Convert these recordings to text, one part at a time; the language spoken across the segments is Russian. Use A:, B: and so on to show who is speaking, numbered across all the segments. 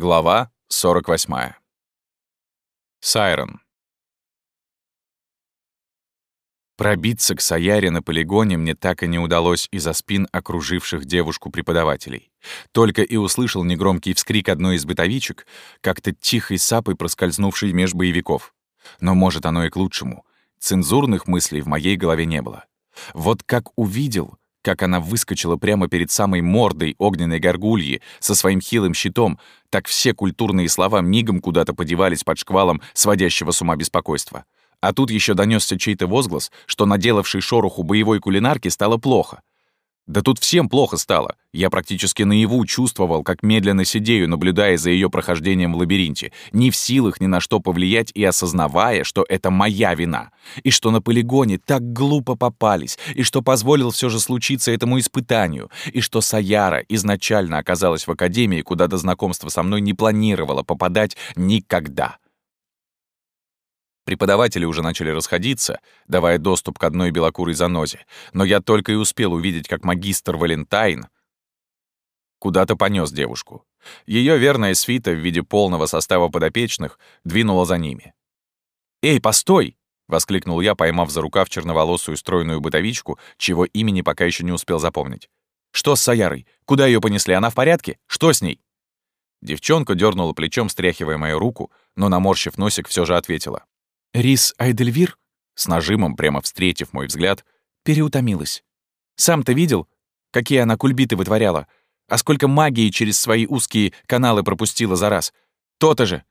A: Глава 48. Сайрон. Пробиться к Саяре на полигоне мне так и не удалось из-за спин окруживших девушку преподавателей. Только и услышал негромкий вскрик одной из бытовичек, как-то тихой сапой проскользнувшей меж боевиков. Но, может, оно и к лучшему. Цензурных мыслей в моей голове не было. Вот как увидел, как она выскочила прямо перед самой мордой огненной горгульи со своим хилым щитом, так все культурные слова мигом куда-то подевались под шквалом сводящего с ума беспокойства. А тут еще донесся чей-то возглас, что наделавший шороху боевой кулинарки стало плохо. Да тут всем плохо стало. Я практически наяву чувствовал, как медленно сидею, наблюдая за ее прохождением в лабиринте, не в силах ни на что повлиять и осознавая, что это моя вина, и что на полигоне так глупо попались, и что позволил все же случиться этому испытанию, и что Саяра изначально оказалась в академии, куда до знакомства со мной не планировала попадать никогда. Преподаватели уже начали расходиться, давая доступ к одной белокурой занозе, но я только и успел увидеть, как магистр Валентайн куда-то понес девушку. Ее верная свита в виде полного состава подопечных двинула за ними. «Эй, постой!» — воскликнул я, поймав за рукав черноволосую стройную бытовичку, чего имени пока еще не успел запомнить. «Что с Саярой? Куда ее понесли? Она в порядке? Что с ней?» Девчонка дернула плечом, стряхивая мою руку, но, наморщив носик, все же ответила. Рис Айдельвир, с нажимом, прямо встретив мой взгляд, переутомилась. Сам-то видел, какие она кульбиты вытворяла, а сколько магии через свои узкие каналы пропустила за раз. То-то же.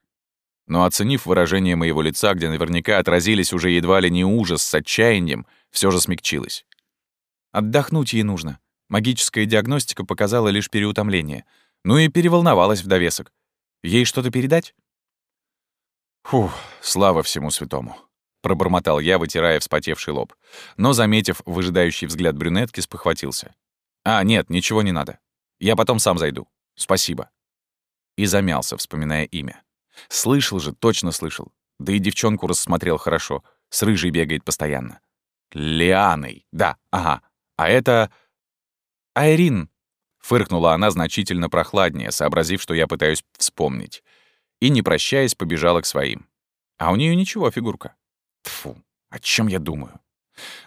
A: Но оценив выражение моего лица, где наверняка отразились уже едва ли не ужас с отчаянием, все же смягчилась. Отдохнуть ей нужно. Магическая диагностика показала лишь переутомление. Ну и переволновалась в довесок. Ей что-то передать? «Фух, слава всему святому», — пробормотал я, вытирая вспотевший лоб. Но, заметив выжидающий взгляд брюнетки, спохватился. «А, нет, ничего не надо. Я потом сам зайду. Спасибо». И замялся, вспоминая имя. Слышал же, точно слышал. Да и девчонку рассмотрел хорошо. С рыжей бегает постоянно. Лианой, да, ага. А это... Айрин. Фыркнула она значительно прохладнее, сообразив, что я пытаюсь вспомнить и, не прощаясь, побежала к своим. А у нее ничего, фигурка. Тфу, о чем я думаю?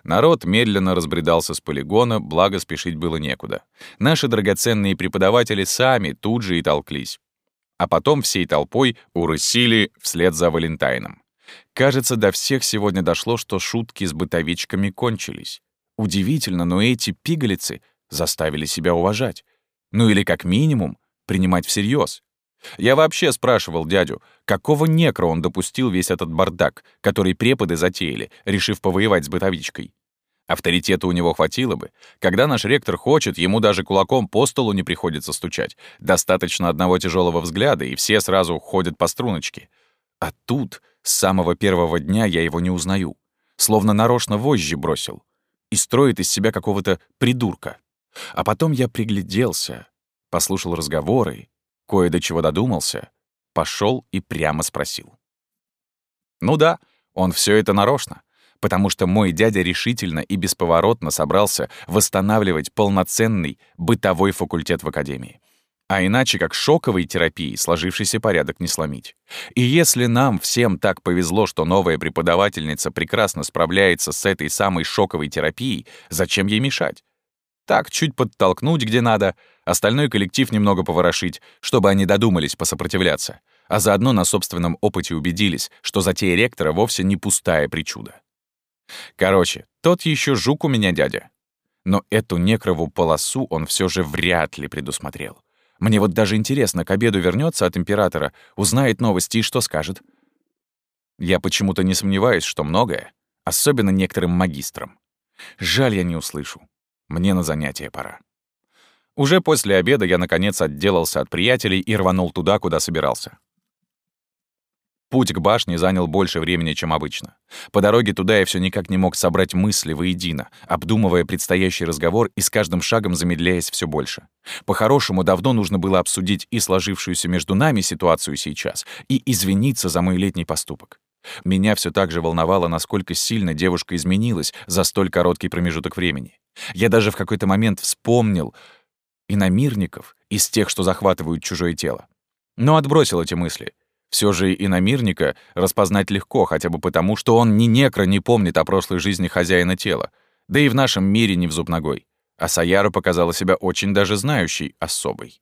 A: Народ медленно разбредался с полигона, благо спешить было некуда. Наши драгоценные преподаватели сами тут же и толклись. А потом всей толпой урысили вслед за Валентайном. Кажется, до всех сегодня дошло, что шутки с бытовичками кончились. Удивительно, но эти пигалицы заставили себя уважать. Ну или, как минимум, принимать всерьез. Я вообще спрашивал дядю, какого некра он допустил весь этот бардак, который преподы затеяли, решив повоевать с бытовичкой. Авторитета у него хватило бы. Когда наш ректор хочет, ему даже кулаком по столу не приходится стучать. Достаточно одного тяжелого взгляда, и все сразу ходят по струночке. А тут, с самого первого дня, я его не узнаю. Словно нарочно вожжи бросил. И строит из себя какого-то придурка. А потом я пригляделся, послушал разговоры кое до чего додумался, пошел и прямо спросил. Ну да, он все это нарочно, потому что мой дядя решительно и бесповоротно собрался восстанавливать полноценный бытовой факультет в академии. А иначе как шоковой терапией сложившийся порядок не сломить. И если нам всем так повезло, что новая преподавательница прекрасно справляется с этой самой шоковой терапией, зачем ей мешать? Так, чуть подтолкнуть где надо, остальной коллектив немного поворошить, чтобы они додумались посопротивляться, а заодно на собственном опыте убедились, что затея ректора вовсе не пустая причуда. Короче, тот еще жук у меня дядя. Но эту некрову полосу он все же вряд ли предусмотрел. Мне вот даже интересно, к обеду вернется от императора, узнает новости и что скажет. Я почему-то не сомневаюсь, что многое, особенно некоторым магистрам. Жаль, я не услышу. Мне на занятия пора. Уже после обеда я, наконец, отделался от приятелей и рванул туда, куда собирался. Путь к башне занял больше времени, чем обычно. По дороге туда я все никак не мог собрать мысли воедино, обдумывая предстоящий разговор и с каждым шагом замедляясь все больше. По-хорошему, давно нужно было обсудить и сложившуюся между нами ситуацию сейчас, и извиниться за мой летний поступок. Меня все так же волновало, насколько сильно девушка изменилась за столь короткий промежуток времени. Я даже в какой-то момент вспомнил иномирников из тех, что захватывают чужое тело. Но отбросил эти мысли. Все же иномирника распознать легко, хотя бы потому, что он ни некро не помнит о прошлой жизни хозяина тела, да и в нашем мире не в зуб ногой. А Саяра показала себя очень даже знающей особой.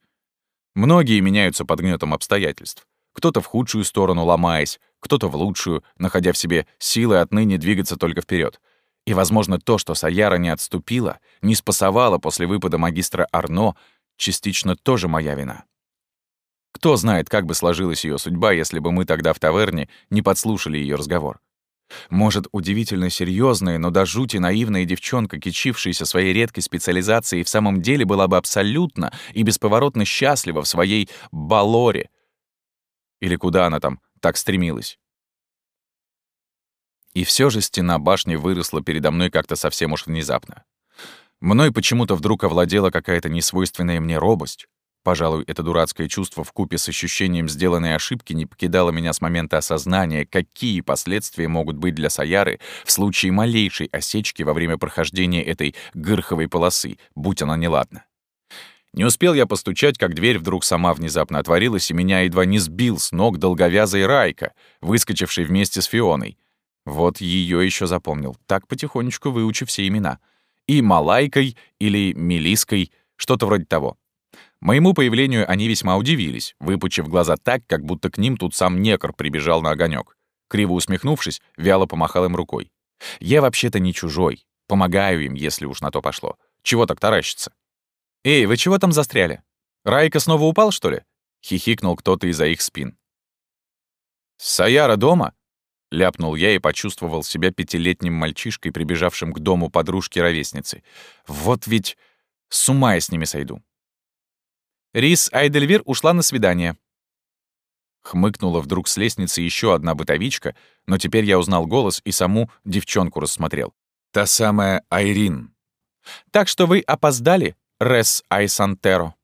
A: Многие меняются под гнетом обстоятельств. Кто-то в худшую сторону ломаясь, кто-то в лучшую, находя в себе силы отныне двигаться только вперед. И, возможно, то, что Саяра не отступила, не спасовала после выпада магистра Арно, частично тоже моя вина. Кто знает, как бы сложилась ее судьба, если бы мы тогда в таверне не подслушали ее разговор. Может, удивительно серьезная, но до жути наивная девчонка, кичившаяся своей редкой специализацией, в самом деле была бы абсолютно и бесповоротно счастлива в своей балоре. Или куда она там так стремилась. И все же стена башни выросла передо мной как-то совсем уж внезапно. Мной почему-то вдруг овладела какая-то несвойственная мне робость. Пожалуй, это дурацкое чувство в купе с ощущением сделанной ошибки не покидало меня с момента осознания, какие последствия могут быть для Саяры в случае малейшей осечки во время прохождения этой гырховой полосы, будь она неладна. Не успел я постучать, как дверь вдруг сама внезапно отворилась, и меня едва не сбил с ног долговязый Райка, выскочивший вместе с Фионой. Вот ее еще запомнил, так потихонечку выучив все имена. И Малайкой или Мелиской, что-то вроде того. Моему появлению они весьма удивились, выпучив глаза так, как будто к ним тут сам некр прибежал на огонек. Криво усмехнувшись, вяло помахал им рукой. «Я вообще-то не чужой. Помогаю им, если уж на то пошло. Чего так таращиться?» «Эй, вы чего там застряли? Райка снова упал, что ли?» — хихикнул кто-то из-за их спин. «Саяра дома?» — ляпнул я и почувствовал себя пятилетним мальчишкой, прибежавшим к дому подружки-ровесницы. «Вот ведь с ума я с ними сойду». Рис Айдельвир ушла на свидание. Хмыкнула вдруг с лестницы еще одна бытовичка, но теперь я узнал голос и саму девчонку рассмотрел. Та самая Айрин. «Так что вы опоздали, Рес Айсантеро».